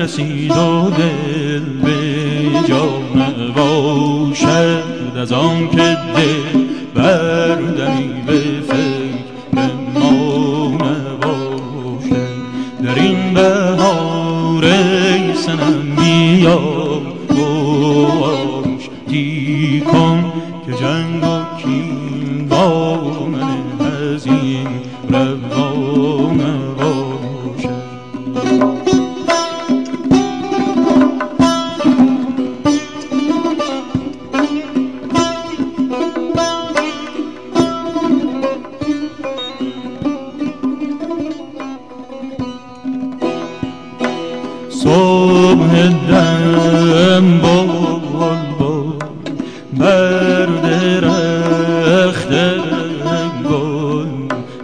رسید و دل به از آن که دل بردمی به فکر ما نباشد در این بهار سنم بیا باش دی کن که جنگ و کین با من از این صبح دم بال بال بر درخت گل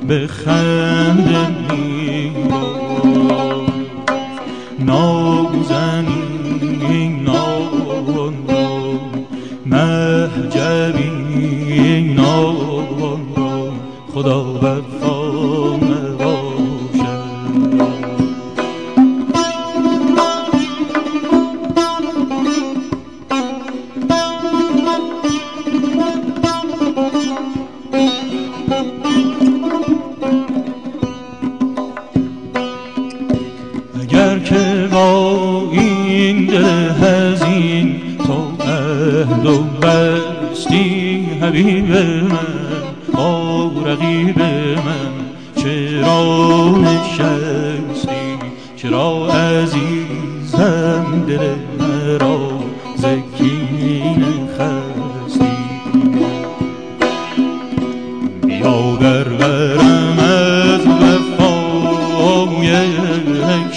به خنده میباز نازنین نان مهجبی نان خدا وفا شهد و بستی حبیب من با رقیب من. چرا نشستی؟ چرا عزیزم دل مرا زکین خستی؟ بیا در برم از وفای یک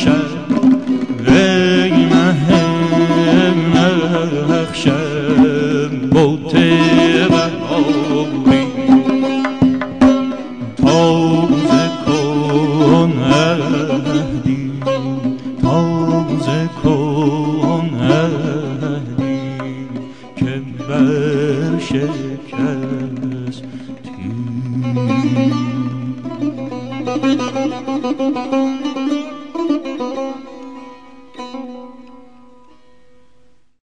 kovan ehli kember şekesti.